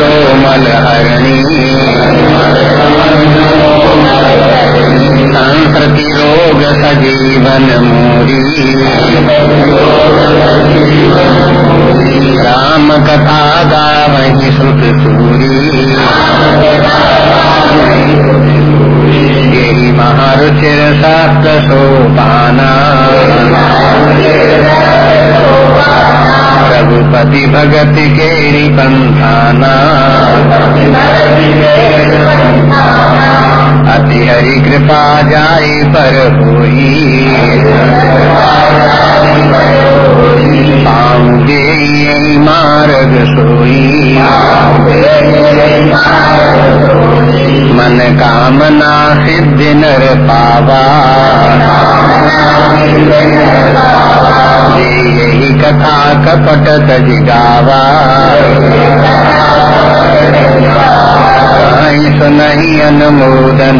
कोमल हरणी। संस्कृति रोग सजीवन मोरी। राम कथा गावही सुख सूरी। यही महारुचिर सप्त सोपाना रघुपति भगत के पंथाना अति हरि कृपा जाय पर होई। पाऊँगे मार्ग सोई। मन कामना सिद्ध नर पावा। यही कथा कपट तज गावा। सुनही अनुमोदन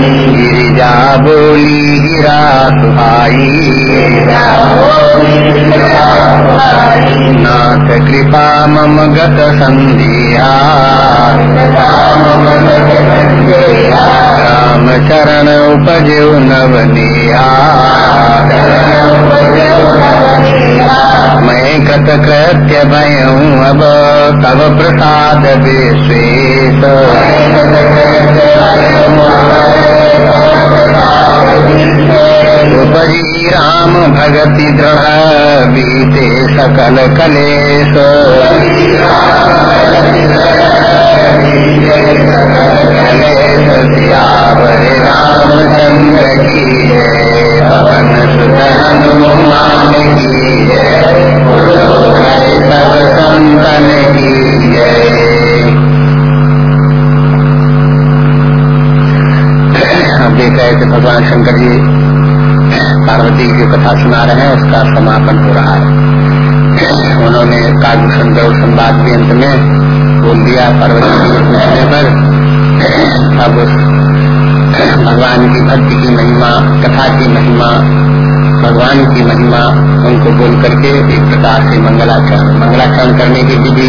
गिरिजा बोली गिरा सुहाई नाथ कृपा मम गत संधिया राम चरण उपजो नवनिया मैं कत कृत्य भयऊँ अब तब प्रसाद विशेष उपरी राम भगति दृढ़ बीते सकल कलेश कलेश रामचंद्र की पवन सुत की भगवान शंकर जी पार्वती की कथा सुना रहे हैं, उसका समापन हो रहा है। उन्होंने कालभूषण गौ संवाद के अंत में बोल दिया पार्वती के पूछने पर, अब भगवान की भक्ति की महिमा, कथा की महिमा, भगवान की महिमा, उनको बोल करके एक प्रकार से मंगलाचरण मंगलाचरण करने की विधि,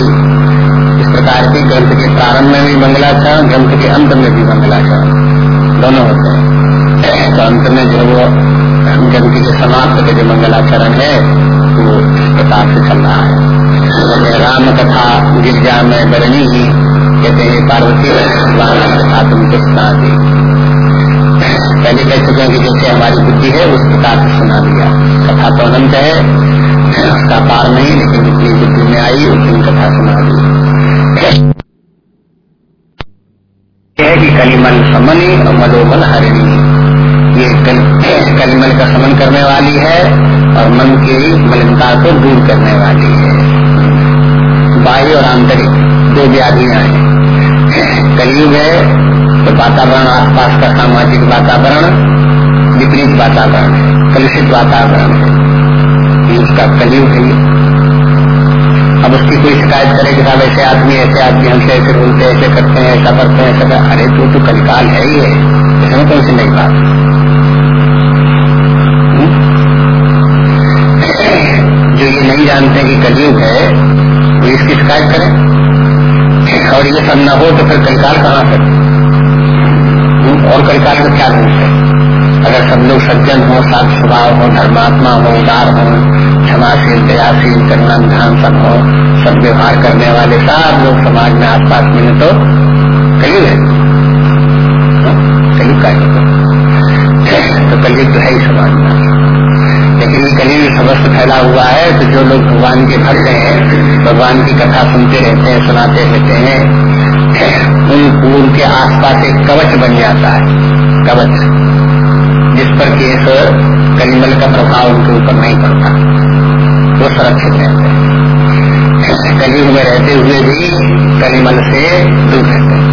इस प्रकार की ग्रंथ के प्रारंभ में भी मंगलाचरण, ग्रंथ के अंत में भी मंगलाचरण, दोनों होते हैं। तो अंत में जो वो ग्रंथ के समाप्त के जो मंगलाचरण है, वो इस प्रकार से चल रहा है। राम कथा गिरजा में बरनी कहते हैं, पार्वती भगवान कथा तुमको सुना दी पहले कह चुके हैं कि जैसे हमारी बुद्धि है, उस प्रकार से सुना दिया। कथा तो अनंत है, उसका पार नहीं, लेकिन जितनी बुद्धि में आई, उतनी कथा सुना दी। है कलिमल समनी और मलोमल हरिणी। ये कल, कलिमल का समन करने वाली है और मन की मलिनता को दूर करने वाली है। बाह्य और आंतरिक दो व्याधियाँ हैं। कलयुग है तो वातावरण आसपास का सामाजिक वातावरण विपरीत वातावरण है कलुषित वातावरण है। उसका कलयुग है अब उसकी कोई शिकायत करे कि साहब ऐसे आदमी ऐसे आदमी हमसे ऐसे बोलते ऐसे करते हैं ऐसा करते हैं ऐसा अरे तो तो कलिकाल है ही है। इसमें कौन सी नई बात। जो ये नहीं जानते कि कलयुग है वो इसकी शिकायत करें। और ये सब न हो तो फिर कलिकाल कहाँ से? और कलिकाल का क्या रूप है? अगर सब लोग सज्जन हो सात स्वभाव हो, धर्मात्मा हो, उदार हो, क्षमाशील, दयाशील करुणा ध्यान सब हो, सब व्यवहार करने वाले सब लोग समाज में आसपास मिले तो कलयुग है। कलयुग का तो कलयुग तो है ही समाज में। लेकिन कलयुग समस्त फैला हुआ है तो जो लोग भगवान के भक्त हैं, भगवान की कथा सुनते रहते हैं, सुनाते रहते हैं, उन उनके आसपास एक कवच बन जाता है, कवच, जिस पर केस कलिमल का प्रभाव उनके ऊपर नहीं पड़ता। वो सुरक्षित रहते हैं। कलयुग में रहते हुए भी कलिमल से दूर रहते हैं।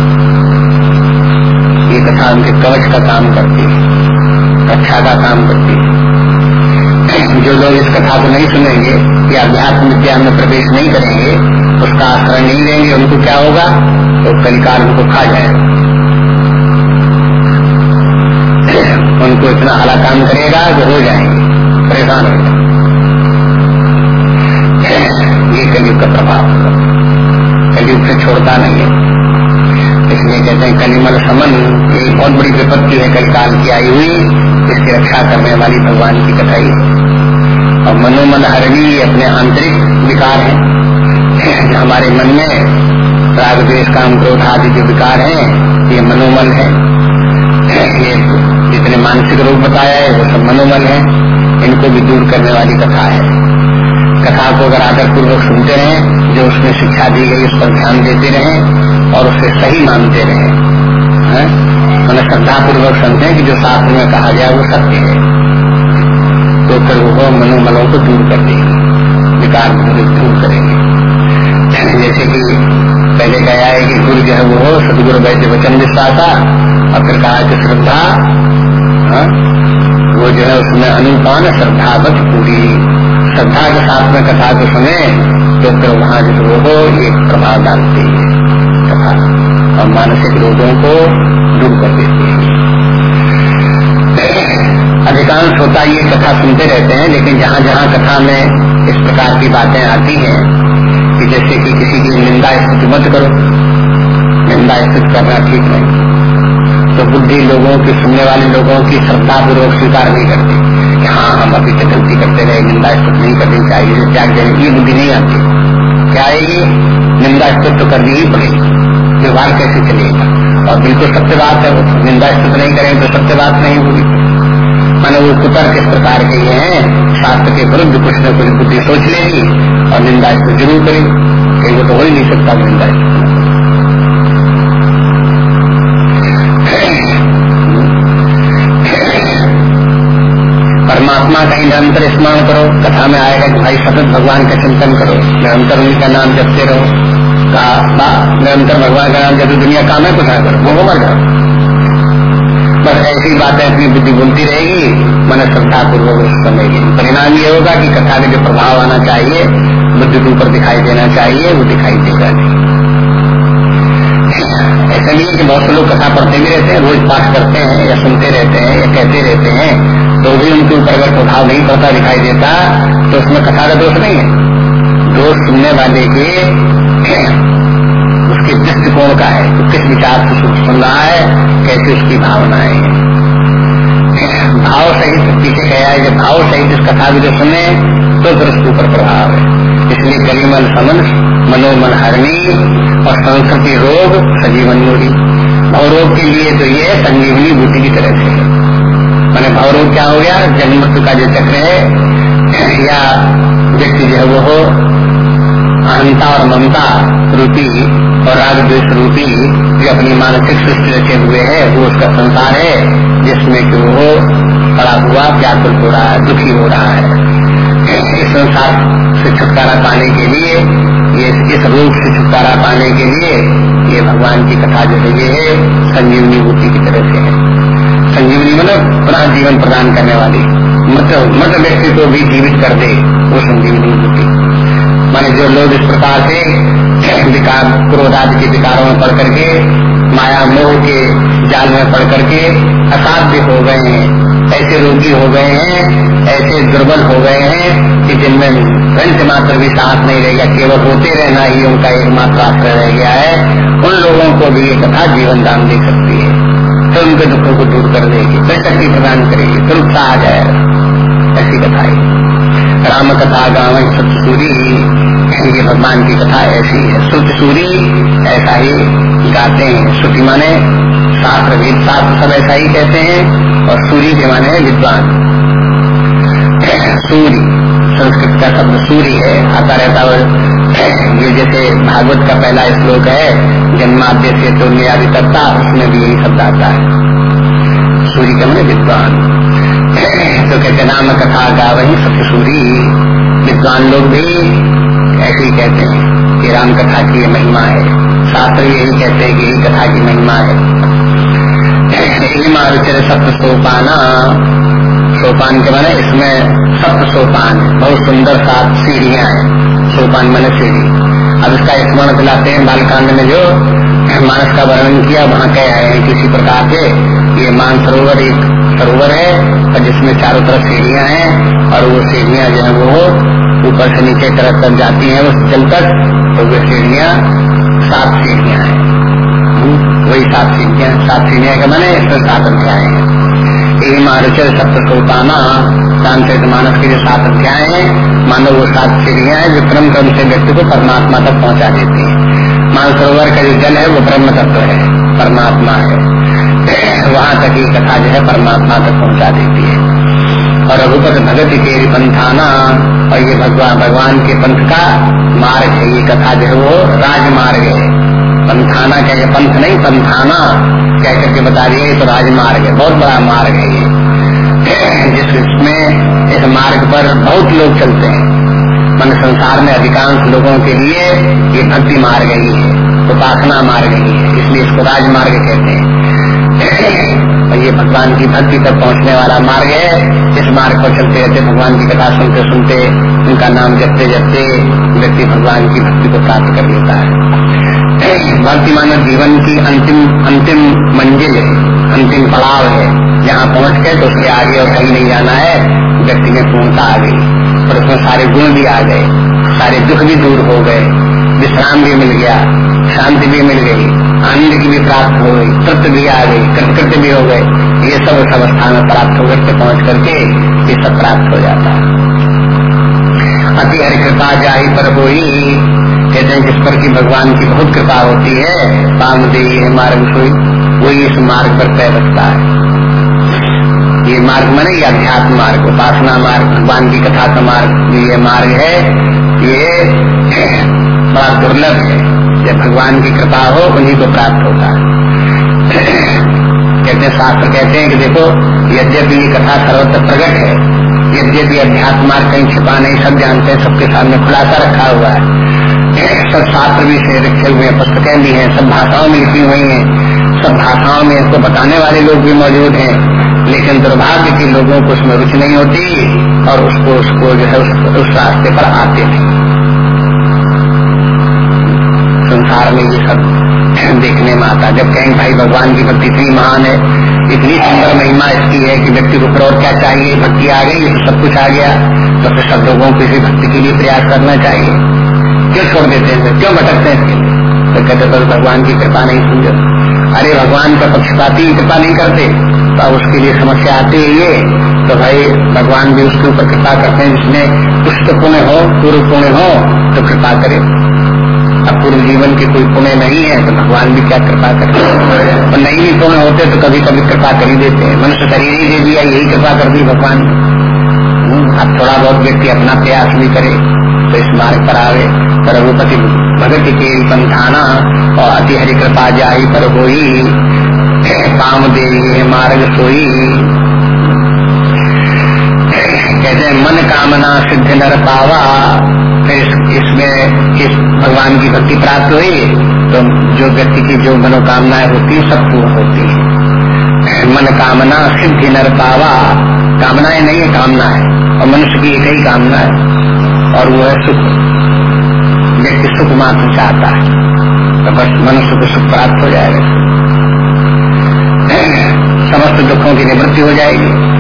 ये कथा उनके कवच का काम करती है रक्षा का काम करती है। जो लोग इस कथा को नहीं सुनेंगे या अध्यात्म विद्या में प्रवेश नहीं करेंगे, उसका आश्रय नहीं लेंगे, उनको क्या होगा? तो कलिकाल उनको खा जाएगा। उनको इतना हला काम करेगा कि हो जाएँगे, परेशान हो जाएँगे। ये कलयुग का प्रभाव कलयुग से छोड़ता नहीं है। इसलिए कहते हैं कलिमल समन, एक बहुत बड़ी विपत्ति है कलिकाल की आई हुई, इसकी रक्षा करने वाली भगवान की कथाई है। और मनोमन हरणी अपने आंतरिक विकार है। हमारे मन में राग द्वेश काम, क्रोध आदि जो विकार है, ये मनोमल है। ये जितने मानसिक रोग बताया है, वो सब मनोमल है। इनको भी दूर करने वाली कथा है। कथा को अगर आदर पूर्वक सुनते रहे, जो उसमें शिक्षा दी गई, उस पर ध्यान देते रहे, और उसे सही मानते रहे मैंने श्रद्धा पूर्वक समझे कि जो शास्त्र में कहा गया वो सत्य है। तो फिर वो मनोमलों को दूर कर देंगे। विकार दूर करेंगे। जैसे कि पहले कहा है कि गुरु जो है वो सदगुरु वैद्य वचन विश्वासा और फिर कहा कि श्रद्धा हाँ, वो जो है उसमें अनुपान श्रद्धा श्रद्धावत पूरी। श्रद्धा के साथ में कथा को सुने तो फिर वहाँ जो हो एक प्रभाव डालती है। कथा। और मानसिक रोगों को दूर कर देती अधिकांश होता ये कथा सुनते रहते हैं, लेकिन जहाँ जहाँ कथा में इस प्रकार की बातें आती हैं, कि जैसे कि किसी की निंदा स्तुति मत करो, निंदा स्तुति करना ठीक नहीं। तो बुद्धि लोगों की, सुनने वाले लोगों की श्रद्धा पूर्वक स्वीकार नहीं करती। कि हाँ हम अभी तक गलती करते रहे, निंदा स्तुति नहीं करनी चाहिए त्याग देने की बुद्धि नहीं आती। क्या आएगी निंदा स्तुति तो करनी ही पड़ेगी? व्यवहार कैसे चलेगा? और बिल्कुल सत्य बात है निंदा स्तुति नहीं करेंगे तो सत्य बात नहीं होगी। मैंने वो कुतर्क किस प्रकार के ये हैं? शास्त्र के विरुद्ध कुछ न कुछ बुद्धि सोच लेगी और निंदा इसको ज़रूर करेगी। कहीं वो तो हो ही नहीं सकता निंदा परमात्मा का निरंतर स्मरण करो। कथा में आएगा कि भाई सतत भगवान का चिंतन करो। निरंतर उनका नाम जपते रहो। निरंतर भगवान का नाम जब दुनिया काम है कुछ ना करो। वो मर जाओ। बस ऐसी बातें अपनी बुद्धि बोलती रहेगी, मन श्रद्धा पूर्वक समझेगी परिणाम ये होगा कि कथा का जो प्रभाव आना चाहिए, बुद्धि के ऊपर दिखाई देना चाहिए, वो दिखाई देगा नहीं। ऐसा नहीं है कि बहुत से लोग कथा पढ़ते भी रहते हैं, रोज पाठ करते हैं, या सुनते रहते हैं, या कहते रहते हैं तो भी उनके ऊपर अगर प्रभाव नहीं पड़ता, दिखाई देता तो उसमें कथा का दोष नहीं है। दोष सुनने वाले के उसके दृष्टिकोण का है तो किस विचार से सुख सुन रहा है, कैसे उसकी भावनाएँ हैं। भाव सहित पीछे कहा है जब भाव सहित इस कथा को जो सुने तो उसके ऊपर प्रभाव है। इसलिए कलिमल समन, मनोमन हरणी और संस्कृति रोग सजीवन मूरी भवरोग के लिए तो ये संजीवनी बूटी की तरह से है। मैंने भवरोग क्या हो गया? जन्म का जो चक्र है, या व्यक्ति जो है वो अहंता और ममता रूपी और राग द्वेष रूपी जो अपनी मानसिक सृष्टि रखे हुए है, वो उसका संसार है, जिसमें कि वो पड़ा हुआ, व्याकुल हो रहा है, दुखी हो रहा है। इस संसार से छुटकारा पाने के लिए, ये इस रूप से छुटकारा पाने के लिए, ये भगवान की कथा जो है, ये है, संजीवनी बुद्धि की तरह से है। संजीवनी मतलब पुनः जीवन प्रदान करने वाली। मत मत व्यक्ति को भी जीवित कर दे, वो संजीवनी बुद्धि माने जो लोग इस प्रकार से विकार क्रोध आदि के विकारों में पढ़ करके माया, मोह के जाल में पढ़ करके असाध्य हो गए हैं। ऐसे रोगी हो गए हैं, ऐसे दुर्बल हो गए हैं कि जिनमें रंच मात्र भी साथ नहीं रहेगा केवल होते रहना ही उनका एकमात्र आश्रय रह गया है। उन लोगों को भी ये कथा जीवन दान दे सकती है। तो उनके दुखों को दूर कर देगी फिर शक्ति प्रदान करेगी फिर उत्साह आ जाएगा। ऐसी कथा है। राम कथा गाँव सत्य सूरी ये भगवान की कथा ऐसी है। सुत सूरी ऐसा ही गाते हैं। श्रुति माने शास्त्र शास्त्र सब ऐसा ही कहते हैं और सूरी के माने विद्वान। सूर्य संस्कृत का शब्द सूर्य है, आता रहता है। ये जैसे भागवत का पहला श्लोक है, जन्माद्य से तो न्याय करता उसमें भी यही शब्द आता है। सूर्य का मैंने विद्वान। तो कहते नाम कथा गा वही सत्य सूरी। विद्वान लोग भी ऐसे ही कहते हैं कि राम कथा की महिमा है। शास्त्र यही कहते हैं कि यही कथा की महिमा है। मारुचर सप्त सोपाना सोपान के माने इसमें सप्त सोपान बहुत सुंदर सात सीढ़ियाँ हैं। सोपान मैंने सीढ़ी। अब इसका स्मरण दिलाते हैं बालकांड में जो मानस का वर्णन किया, वहाँ कह आए हैं किसी प्रकार के ये मान सरोवर एक सरोवर है और जिसमें चारों तरफ़ सीढ़ियाँ हैं और वो सीढ़ियाँ जो है वो ऊपर से नीचे तरफ़ तक जाती हैं उस जल तक तो वे सीढ़ियाँ सात सीढ़ियाँ हैं। हम्म, वही सात सीढ़ियाँ सात सीढ़ियाँ के मैंने इसमें सात अध्याय हैं। यही महारुचर सप्त सोपाना सांचरित मानस के जो सात अध्याय हैं। मानव वो सात सीढ़ियाँ हैं जो क्रम क्रम से व्यक्ति को परमात्मा तक पहुँचा देती है। मान सरोवर का जो जल है वो ब्रह्म तत्व है परमात्मा है। वहाँ तक ये कथा जो है परमात्मा तक पहुँचा देती है। और रघुपत भगत के पंथाना और ये भगवान भगवान के पंथ का मार्ग है, ये कथा जो है वो राजमार्ग है। पंथाना क्या पंथ नहीं, पंथाना? कह करके बता दिए तो राजमार्ग है, बहुत बड़ा मार्ग है ये। जिसमें इस मार्ग पर बहुत लोग चलते हैं। मन संसार में अधिकांश लोगों के लिए ये भक्ति मार्ग ही है, उपासना मार्ग ही है, इसलिए इसको राजमार्ग कहते हैं। ये भगवान की भक्ति तक पहुँचने वाला मार्ग है। इस मार्ग पर चलते रहते, भगवान की कथा सुनते सुनते उनका नाम जपते जपते व्यक्ति भगवान की भक्ति को प्राप्त कर लेता है। भक्ति मानव जीवन की अंतिम अंतिम मंजिल है, अंतिम पड़ाव है। जहाँ पहुँच गए तो उसके आगे और कहीं नहीं जाना है। व्यक्ति में पूर्णता आ गई, और उसमें सारे गुण भी आ गए, सारे दुख भी दूर हो गए, विश्राम भी मिल गया, शांति भी मिल गई। आनंद की भी प्राप्त हो गई तृप्त भी आ गई कृतकृत्य भी हो गए। ये सब उस अवस्था में प्राप्त होकर के पहुँच करके ये सब प्राप्त हो जाता है। अति हरि कृपा जाही पर हो कहते हैं जिस पर की भगवान की बहुत कृपा होती है। पाम दे मार्ग सोई, वही इस मार्ग पर तय रखता है। ये मार्ग मैंने ये अध्यात्म मार्ग, उपासना मार्ग, भगवान की कथा का मार्ग, ये मार्ग है। ये बड़ा दुर्लभ है। जब भगवान की कृपा हो उन्हीं को प्राप्त होता है। कहते शास्त्र कहते हैं कि देखो यद्यपि ये कथा सर्वत्र प्रकट है यद्यपि अध्यात्म कहीं छिपा नहीं सब जानते हैं सबके सामने खुलासा रखा हुआ है। सब शास्त्र भी से रखे हुए हैं पुस्तकें भी हैं सब भाषाओं में लिखी हुई हैं सब भाषाओं में इसको बताने वाले लोग भी मौजूद हैं लेकिन दुर्भाग्य के लोगों को उसमें रुचि नहीं होती और उसको उसको जो है उस, उस रास्ते पर आते नहीं। संसार में ये सब देखने में आता जब कहेंगे भाई भगवान की भक्ति इतनी महान है, इतनी सुंदर महिमा इसकी है कि व्यक्ति को और क्या चाहिए? भक्ति आ गई तो सब कुछ आ गया। तो फिर सब लोगों को इसी भक्ति के लिए प्रयास करना चाहिए। क्यों छोड़ देते हैं क्यों भटकते हैं तो कहते तो भगवान की कृपा नहीं समझो। अरे, भगवान का पक्षपाती कृपा नहीं करते। तो उसके लिए समस्या आती है ये। तो भाई, भगवान भी उसके ऊपर कृपा करते हैं कुछ तो पुण्य हो पूर्व पुण्य हो तो कृपा करे। अब पूर्व जीवन के कोई पुण्य नहीं है तो भगवान भी क्या कृपा करते और तो नहीं भी पुण्य होते तो कभी कभी कृपा कर ही देते हैं। मनुष्य शरीर ही दे दिया यही कृपा कर दी भगवान। हम्म, अब थोड़ा बहुत व्यक्ति अपना प्रयास भी करे तो इस मार्ग पर आवे। तो रघुपति भगत के पंथाना और अति हरि कृपा जाही पर हो काम दे मार्ग सोई। कहते मन कामना सिद्ध नर पावा। फिर इसमें इस भगवान की भक्ति प्राप्त हुई तो जो व्यक्ति की जो मनोकामनाएँ होती है, सब पूर्ण होती है। मन कामना सिद्धि नर पावा। कामनाएँ नहीं है कामना है। और मनुष्य की एक ही कामना है। और वो है सुख। व्यक्ति सुख मात्र चाहता है। तो बस मनुष्य को सुख प्राप्त हो जाएगा। समस्त दुखों की निवृत्ति हो जाएगी।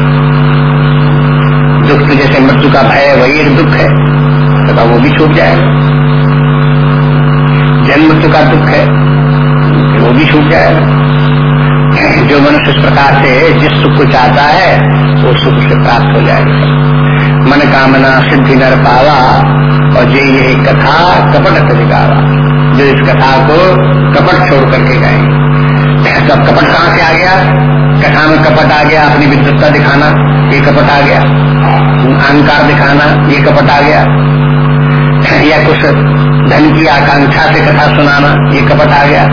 दुख तो जैसे मृत्यु का भय, वही एक दुख है। तथा वो भी छूट जाएगा। जन्म मृत्यु का दुख है, वो भी छूट जाएगा। जो मनुष्य इस प्रकार से जिस सुख को चाहता है, वो सुख से प्राप्त हो जाएगा। मन कामना, सिद्धि, नर, पावा और जे ये कथा कपट तरीकावा जो इस कथा को कपट छोड़ करके गए। अब कपट कहाँ से आ गया? कथा में कपट आ गया, अपनी विद्युत्ता दिखाना, ये कपट आ गया। अहंकार दिखाना, ये कपट आ गया। या कुछ धन की आकांक्षा से कथा सुनाना, ये कपट आ गया।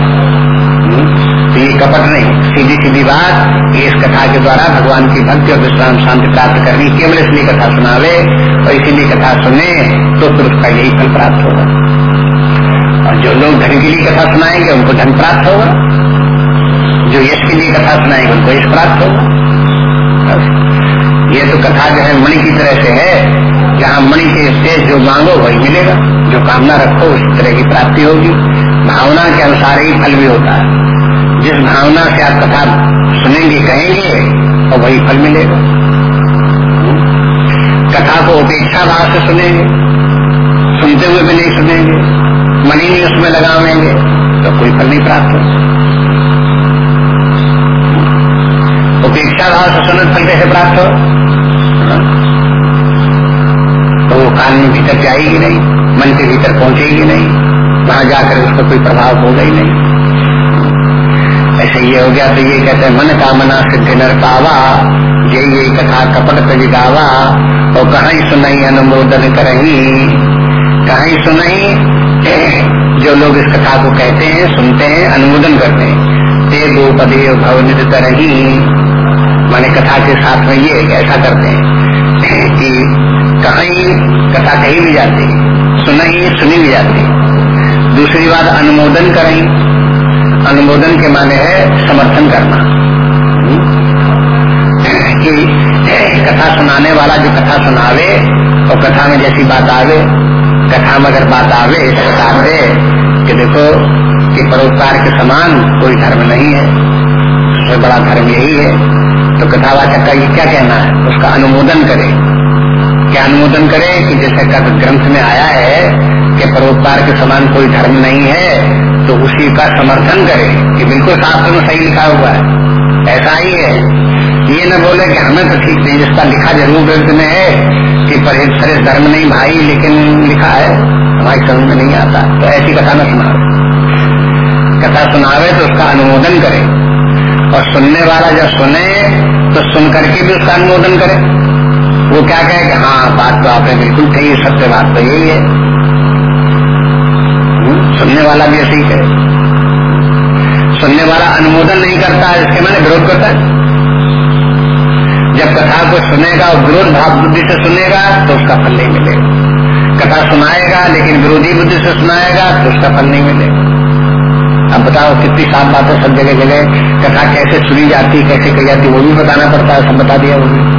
तो ये कपट नहीं, सीधी सीधी बात इस कथा के द्वारा भगवान की भक्ति और विश्राम शांति प्राप्त करनी केवल इसलिए कथा सुनावे, और इसीलिए कथा सुने तो फिर उसका यही फल प्राप्त होगा। और जो लोग धन के लिए कथा सुनाएँगे, उनको धन प्राप्त होगा। जो यश के लिए कथा सुनाएँगे, उनको यश प्राप्त होगा। ये तो कथा जो है मणि की तरह से है। जहाँ मणि के से जो मांगो, वही मिलेगा। जो कामना रखो, उस तरह की प्राप्ति होगी। भावना के अनुसार ही फल भी होता है। जिस भावना से आप कथा सुनेंगे, कहेंगे और वही फल मिलेगा। कथा को उपेक्षा भाव से सुनेंगे। सुनते हुए भी नहीं सुनेंगे। मन ही नहीं उसमें लगावेंगे तो कोई फल नहीं प्राप्त हो उपेक्षा भाव से सुनत फल कैसे प्राप्त हो तो वो कान में भीतर जाएगी नहीं, मन के भीतर पहुंचेगी नहीं, वहाँ जाकर उसका कोई प्रभाव होगा ही नहीं। ऐसे ये हो गया तो ये कहते मन कामना सिद्धि नर पावा ये ये कथा कपट पे गावा, और कहा सुनाई अनुमोदन करही। कहा सुनाई, जो लोग इस कथा को कहते हैं, सुनते हैं, अनुमोदन करते हैं। ते गोपदे भवनित करही माने कथा के साथ में ये ऐसा करते हैं कि कहीं कथा कही भी जाती सुना सुनी भी जाती दूसरी बात, अनुमोदन करें। अनुमोदन के माने है समर्थन करना। कि कथा सुनाने वाला जो कथा सुनावे, और कथा में जैसी बात आवे, कथा में अगर बात आवे, इस प्रकार से कि देखो कि परोपकार के समान कोई धर्म नहीं है। सबसे बड़ा धर्म यही है। तो कथावाचक का ये क्या कहना है? उसका अनुमोदन करे। क्या अनुमोदन करे कि जैसे ग्रंथ में आया है कि परोपकार के समान कोई धर्म नहीं है तो उसी का समर्थन करे कि बिल्कुल शास्त्र में सही लिखा हुआ है। ऐसा ही है। ये न बोले कि हमें तो ठीक नहीं, जिसका लिखा ज़रूर ग्रंथ में है कि परहेज धर्म नहीं भाई, लेकिन लिखा है, हमारी समझ में नहीं आता। तो ऐसी कथा न सुनावे कथा सुनावे तो उसका अनुमोदन करे। और सुनने वाला जब सुने तो सुन करके भी उसका अनुमोदन करे। वो क्या कहे कि हाँ बात तो आपने बिल्कुल कही सत्य बात तो यही है। हम्म, सुनने वाला भी ऐसे ही कहे। सुनने वाला अनुमोदन नहीं करता है इसके मैंने विरोध करता है। जब कथा को सुनेगा और विरोध भाव बुद्धि से सुनेगा तो उसका फल नहीं मिलेगा। कथा सुनाएगा लेकिन विरोधी बुद्धि से सुनाएगा तो उसका फल नहीं मिलेगा। अब बताओ कितनी साफ़ बातें सब जगह जगह कथा कैसे सुनी जाती कैसे कही जाती वो भी बताना पड़ता है सब बता दिया भी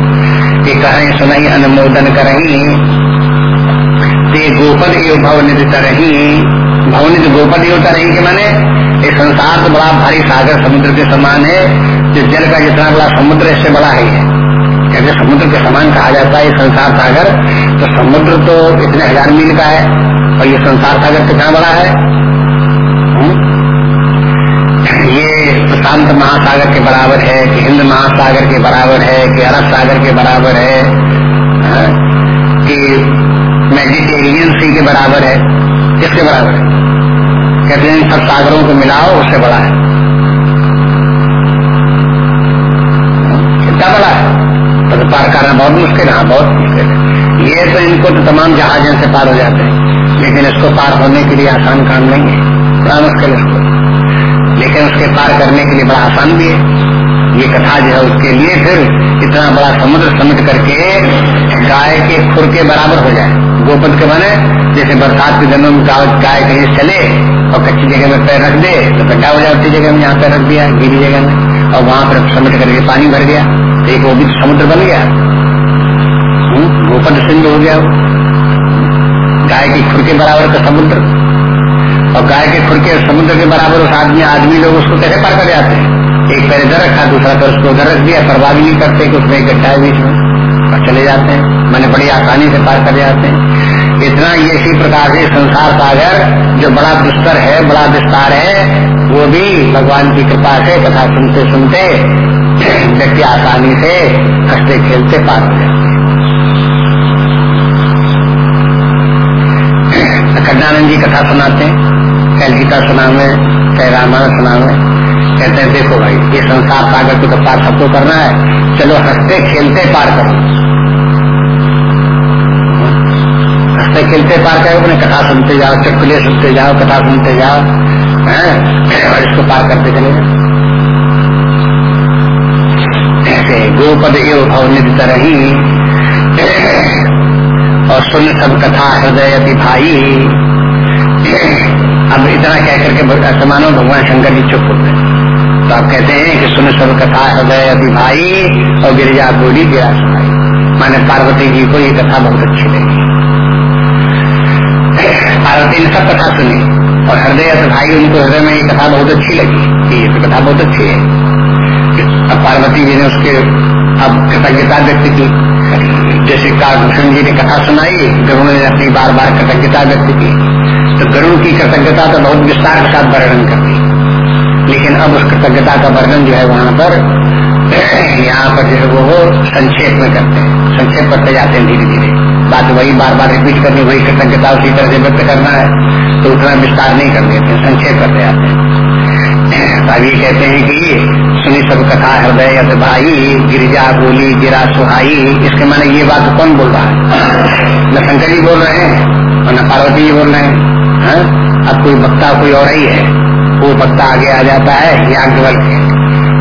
कि कहें सुनाई, अनुमोदन करही ते गोपद एवं भवनिधि तरही। भवनिधि गोपद एवं तरही के माने, ये संसार तो बड़ा भारी सागर समुद्र के समान है, जो जल का जितना बड़ा समुद्र इससे बड़ा है कैसे समुद्र के समान कहा जाता है संसार सागर तो समुद्र तो इतने हज़ार मील का है, और ये संसार सागर कितना बड़ा है ये प्रशांत महासागर के बराबर है कि हिंद महासागर के बराबर है कि अरब सागर के बराबर है हाँ, कि मेडिटेरियन सी के बराबर है किसके बराबर है? कहते हैं सब सागरों को मिलाओ उससे बड़ा है। कितना बड़ा है? तो पार करना बहुत मुश्किल है हाँ, बहुत मुश्किल है। ये तो इनको तो तमाम जहाजों से पार हो जाते हैं लेकिन इसको पार होने के लिए आसान काम नहीं है बड़ा मुश्किल इसको। लेकिन उसके पार करने के लिए बड़ा आसान भी है। ये कथा जो है उसके लिए फिर इतना बड़ा समुद्र समेट करके गाय के खुर के बराबर हो जाए। गोपद के बने जैसे बरसात के दिनों में गाय कहीं चले और कच्ची जगह में पैर रख दे तो गड्ढा हो जाए उसी जगह में यहाँ पैर रख दिया गीली जगह में। और वहाँ पर समेट करके पानी भर गया। तो एक वो भी समुद्र बन गया। हम्म, गोपद सिंह हो गया गाय की खुर के बराबर का समुद्र। और गाय के खुर के समुद्र के बराबर उस आदमी आदमी लोग उसको कैसे पार कर जाते हैं? एक पैर इधर रखा, दूसरा पैर उसको उधर रख दिया, परवाह भी नहीं करते कि उसमें एक गड्ढा है बीच में। और चले जाते हैं, मैंने बड़ी आसानी से पार कर जाते हैं। इतना ये इसी प्रकार से संसार सागर, जो बड़ा दुस्तर है, बड़ा विस्तार है, वो भी भगवान की कृपा से कथा सुनते सुनते व्यक्ति आसानी से हँसते खेलते पार हो जाते कन्नानंद जी कथा सुनाते हैं। कल गीता सुनावे चाहे रामायण सुनावे कहते हैं, देखो भाई, ये संसार सागर को तो पार सबको करना है, चलो हँसते खेलते पार करो। हँसते खेलते पार करो, अपने कथा सुनते जाओ, चुटकुले सुनते जाओ, कथा सुनते जाओ, है? और इसको पार करते चले। ऐसे गोपद एवं भवनिधि तरह, और सुन सब कथा हृदय भाई। अब इतना कह करके समानो भगवान शंकर जी चुप हो गए। तो आप कहते हैं कि सुन सब कथा हृदय अभी भाई और गिरिजा बोली गिरा सुनाई। माने पार्वती जी को ये कथा बहुत अच्छी लगी। पार्वती ने सब कथा सुनी और हृदय तो भाई उनको हृदय में ये कथा बहुत अच्छी लगी कि ये तो कथा बहुत अच्छी है। अब पार्वती जी ने उसके अब कृतज्ञता व्यक्त की। जैसे कालभूषण जी ने कथा सुनाई गरुण ने अपनी बार बार कृतज्ञता व्यक्त की। तो गरुण की कृतज्ञता तो बहुत विस्तार के साथ वर्णन कर दी लेकिन अब उस कृतज्ञता का वर्णन जो है वहाँ पर यहाँ पर जो है वो संक्षेप में करते हैं। संक्षेप करते जाते हैं धीरे धीरे बात वही बार बार रिपीट करनी, वही कृतज्ञता उसी तरह से व्यक्त करना है तो उतना विस्तार नहीं कर देते संक्षेप करते जाते हैं। अब ये कहते हैं कि सुनी सब कथा हृदय अत भाई, गिरिजा बोली, गिरा सुहाई। इसके माने ये बात कौन बोल रहा है? न शंकर जी बोल रहे हैं, और न पार्वती जी बोल रहे हैं। है? अब कोई वक्ता कोई और ही है। वो वक्ता आगे आ जाता है, याज्ञवल्क।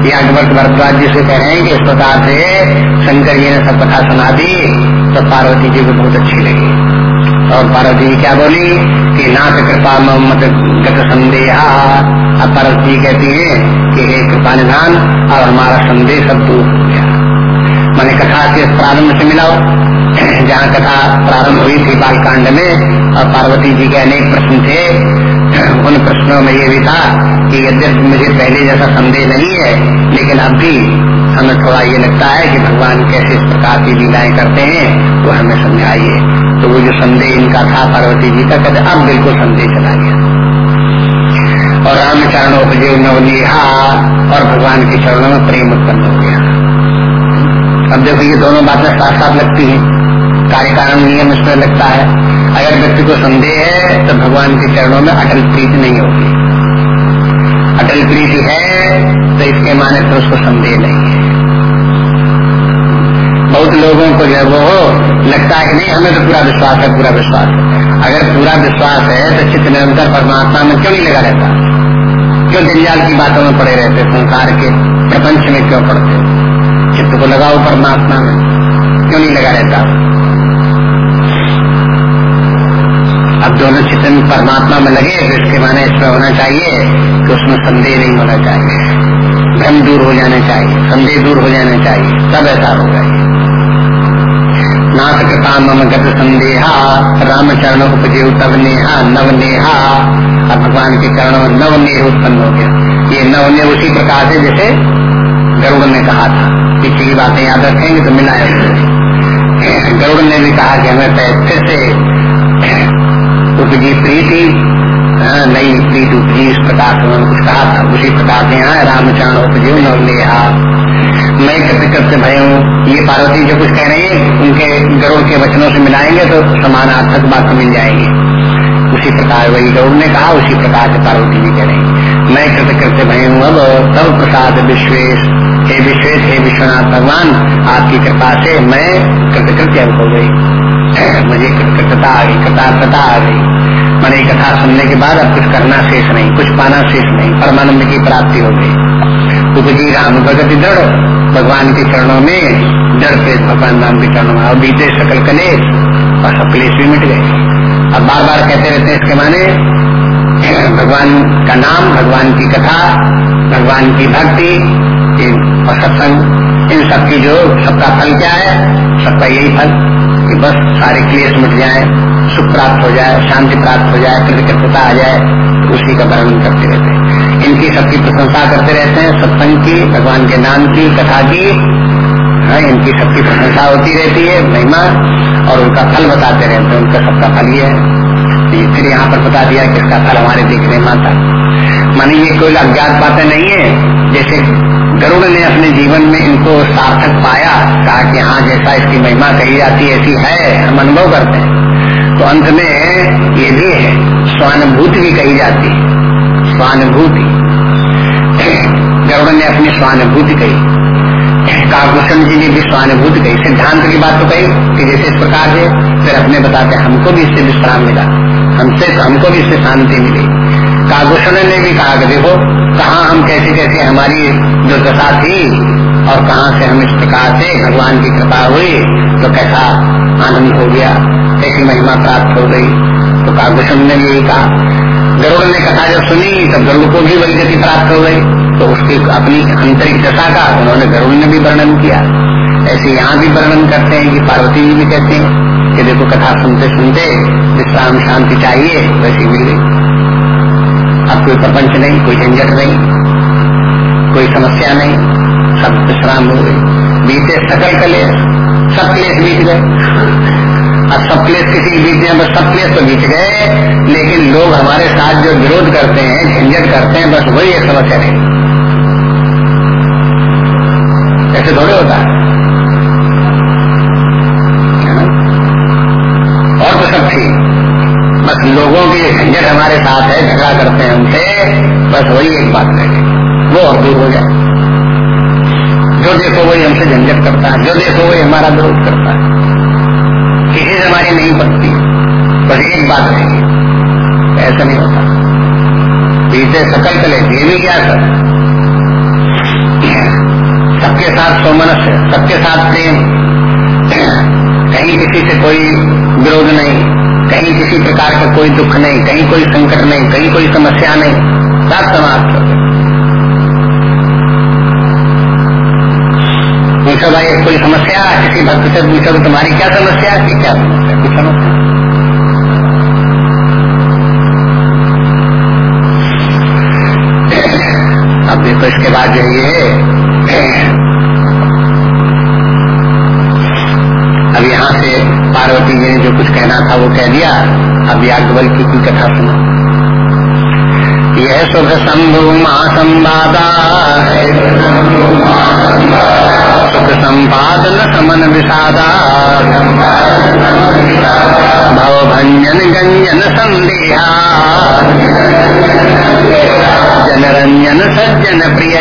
याज्ञवल्क भरद्वाज जी से कह रहे हैं कि इस प्रकार से शंकर जी ने सब कथा सुना दी तो पार्वती जी को बहुत अच्छी लगी। और पार्वती जी क्या बोली कि नाथ कृपा मोहम्मद गत संदेहा। अब पार्वती जी कहती है कि हे कृपा निधान, अब हमारा संदेह सब दूर हो गया। मैंने कथा के प्रारंभ से मिलाओ। जहाँ कथा प्रारंभ हुई थी बालकांड में, और पार्वती जी के अनेक प्रश्न थे। उन प्रश्नों में ये भी था कि यद्यपि मुझे पहले जैसा संदेह नहीं है, लेकिन अब भी हमें थोड़ा ये लगता है कि भगवान कैसे इस प्रकार की लीलाएँ करते हैं, वो तो हमें समझाइए। तो वो जो संदेह इनका था पार्वती जी का कहते अब बिल्कुल संदेह चला गया। और रामचरण उपजे नवनेहा और भगवान के चरणों में प्रेम उत्पन्न हो गया। अब देखो, ये दोनों बातें साथ साथ लगती हैं। कार्य कारण नियम इसमें लगता है। अगर व्यक्ति को संदेह है तो भगवान के चरणों में अटल प्रीति नहीं होगी अटल प्रीति है तो इसके माने तो उसको संदेह नहीं है। बहुत लोगों को जो वो लगता है कि नहीं, हमें तो पूरा विश्वास है, पूरा विश्वास है। अगर पूरा विश्वास है तो चित्त निरंतर परमात्मा में क्यों नहीं लगा रहता? क्यों जंजाल की बातों में पड़े रहते, संसार के प्रपंच में क्यों पड़ते? चित्त को लगाओ परमात्मा में, क्यों नहीं लगा रहता? अब दोनों चित्त परमात्मा में लगे तो इसके माने इसमें होना चाहिए कि उसमें संदेह नहीं होना चाहिए। भ्रम दूर हो जाना चाहिए, संदेह दूर हो जाना चाहिए, सब ऐसा होगा नाथ कृपा मम गत संदेहा राम चरण उपजे तब नेहा, नव नेहा। अब भगवान के चरणों में नव नेह उत्पन्न हो गया। ये नव ने उसी प्रकार से जैसे गरुड़ ने कहा था। पिछली बातें याद रखेंगे तो मिला है गरुड़ ने भी कहा कि हमें फिर से उपजी प्रीति हाँ, नई प्रीति उपजी इस प्रकार से उन्होंने कुछ कहा था। उसी प्रकार से यहाँ रामचरण उपजी नव नेहा मैं कृतकृत भय हूँ। ये पार्वती जो कुछ कह रही है उनके गरुड़ के वचनों से मिलाएँगे तो समान समानार्थक बात मिल जाएगी। उसी प्रकार वही गरुड़ ने कहा उसी प्रकार से पार्वती जी कह रही मैं कृतकृत भय हूँ। अब तब प्रसाद विश्वेश हे विश्वेश हे विश्वनाथ भगवान आपकी कृपा से मैं कृतकृत्य हो गई। मुझे कृतज्ञता आ गई कृतार्थता आ गई। मैंने कथा सुनने के बाद अब कुछ करना शेष नहीं, कुछ पाना शेष नहीं, परमानंद की प्राप्ति हो गई। उपजी राम भगत दृढ़, भगवान के चरणों में जड़ पे भगवान राम के चरणों में। और बीते सकल कलेश, और सब कलेश भी मिट गए। अब बार बार कहते रहते हैं इसके माने, भगवान का नाम, भगवान की कथा, भगवान की भक्ति और सत्संग, इन सबकी जो, सबका फल क्या है, सबका यही फल। कि बस सारे क्लेश मिट जाए, सुख प्राप्त हो जाए, शांति प्राप्त हो जाए, कृतज्ञता आ जाए तो उसी का वर्णन करते रहते हैं। इनकी सबकी प्रशंसा करते रहते हैं, सत्संग की, भगवान के नाम की, कथा की। है, इनकी सबकी प्रशंसा होती रहती है, महिमा, और उनका फल बताते रहते हैं, उनका सबका फल ये है। फिर यहाँ पर बता दिया कि इसका फल हमारे देखने में आता मानी ये कोई अज्ञात बातें नहीं है, जैसे गरुड़ ने अपने जीवन में इनको सार्थक पाया, कहा कि हाँ जैसा इसकी महिमा कही जाती ऐसी है, हम अनुभव करते हैं। तो अंत में ये भी है, स्वानुभूति भी कही जाती है। स्वानुभूति। गरुड़ ने अपनी स्वानुभूति कही। काभूषण जी ने भी स्वानुभूति कही। सिद्धांत की बात तो कही कि जैसे इस प्रकार से, फिर अपने बताते, हमको भी इससे विश्राम मिला। हमसे, हमको भी इससे शांति मिली। काभूषण ने भी कहा कि देखो कहा हम कैसे कैसे हमारी जो दशा थी और कहा से हम इस प्रकार से भगवान की कृपा हुई तो कैसा आनंद हो गया, कैसी महिमा प्राप्त हो गई। तो काभूषण ने भी कहा। गरुड़ ने कथा जब सुनी, तब गरुड़ को भी वही गति प्राप्त हो गई। तो उसकी अपनी आंतरिक दशा का उन्होंने गरुड़ ने भी वर्णन किया। ऐसे यहाँ भी वर्णन करते हैं कि पार्वती जी भी कहते हैं कि देखो कथा सुनते सुनते विश्राम शांति चाहिए, वैसी मिल गई। अब कोई प्रपंच नहीं, कोई झंझट नहीं, कोई समस्या नहीं, सब विश्राम हो गए। बीते सकल कलेश, सब क्लेश बीत गए। अब सब क्लेश किसी बीच में बस सब क्लेश तो बीत गए। लेकिन लोग हमारे साथ जो विरोध करते हैं, झंझट करते हैं, बस वही एक समस्या नहीं। ऐसे थोड़े होता है और तो सब ठीक बस लोगों की झंझट हमारे साथ है, झगड़ा करते हैं उनसे, बस वही एक बात गई वो और दूर हो जाए। जो देखो वही हमसे झंझट करता है, जो देखो वही हमारा विरोध करता है। किसी से हमारी नहीं पड़ती बस एक बात रहेगी ऐसा नहीं होता। पीछे सकल चले भी क्या कर? सबके साथ सोमनस्य, सबके साथ प्रेम। कहीं किसी से कोई विरोध नहीं। कहीं किसी प्रकार का कोई दुख नहीं, कहीं कोई संकट नहीं, कहीं कोई समस्या नहीं। सब समाप्त हो पूछो भाई, कोई समस्या? किसी भक्त से पूछो तो तुम्हारी क्या समस्या है? क्या समस्या कुछ समस्या अब देखो इसके बाद जो ये अब यहाँ से पार्वती जी ने जो कुछ कहना था वो कह दिया अब याज्ञवल की, की कथा सुना। यह शुभ शंभु माँ संवादा सुख संपादन समन विषादा। भव भंजन गंजन संदेहा। जनरंजन सज्जन प्रिय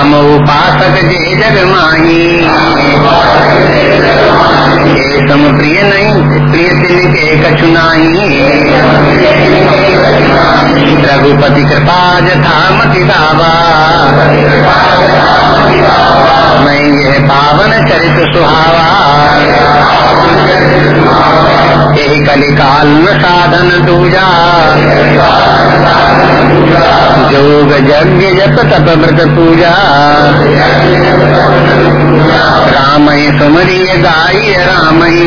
राम उपासक जे जग माही। सम प्रिय नहीं प्रिय तिल के कछुनाई रघुपति कृपा जथा मति दावा। मैं यह पावन चरित सुहावा। यही कलिकाल में साधन दूजा। जोग यज्ञ जप तप व्रत पूजा। राम ही सुमरिय गाई राम ही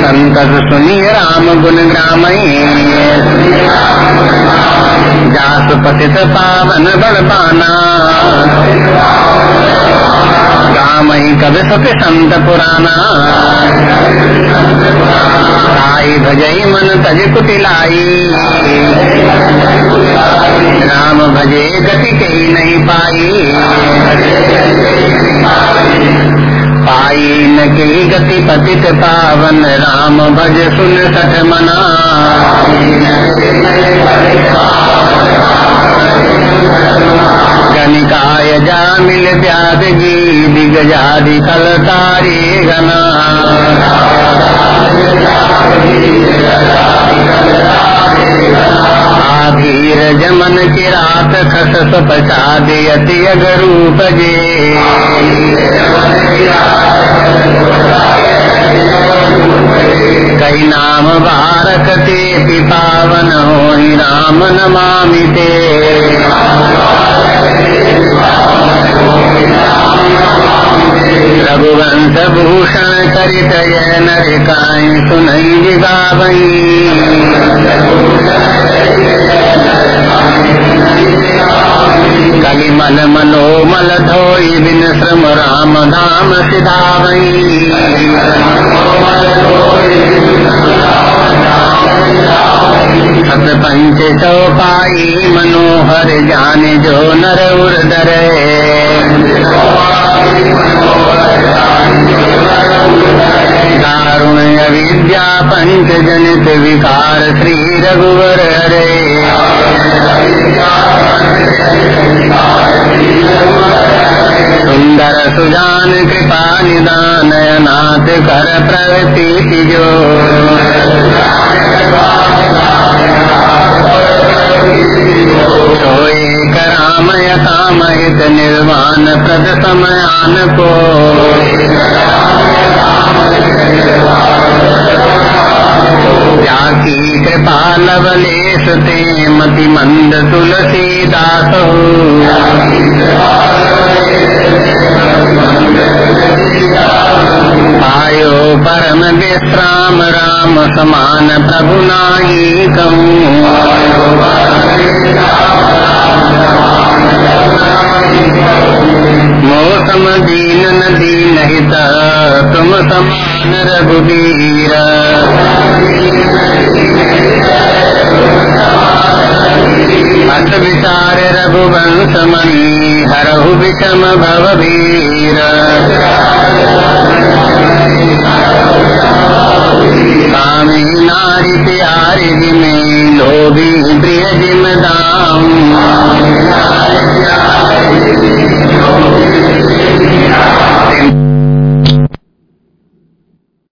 संतत सुनिय राम गुण ग्राम जासु पतित पावन बड़ पाना राम ही कवि सुख संत पुराना आई भजई मन तज कुटिलाई। राम भजे गति कही नहीं पाई। पाई न की गति पतित पावन, राम भज सुन सठ मना। गणिकाय जा मिल व्याद जी, दिगजादि कल तारी गना आधीर जमन की रात खस पचाद अति अगरूप जे कई नाम बारक ते पिपावन हो राम नमामि ते। रघुवंश भूषण चरित नरिकाई सुनई जिगावई कलिमल मनोमल धोई बिन श्रम राम धाम सिधावई। सत पंच चौपाई मनोहर जान जो नर उदर दारुण अविद्या पंच जनित विकार श्री रघुवर हरे। सुंदर सुजान कृपा निदान नाथ कर प्रवृति जो। सोए करामय कामहित निर्वाण प्रद समयान को। जाकी कृपा लवलेश ते मति मंद तुलसीदास आयो परम विश्राम राम समान प्रभु नाई मौसम दीन नदी नहीं तुम समान रघुबीर। अस विचार रघुवंश मनी हरहु विषम भव वीर। स्वामी नारी प्यारि में लोभी प्रिय जिमदाम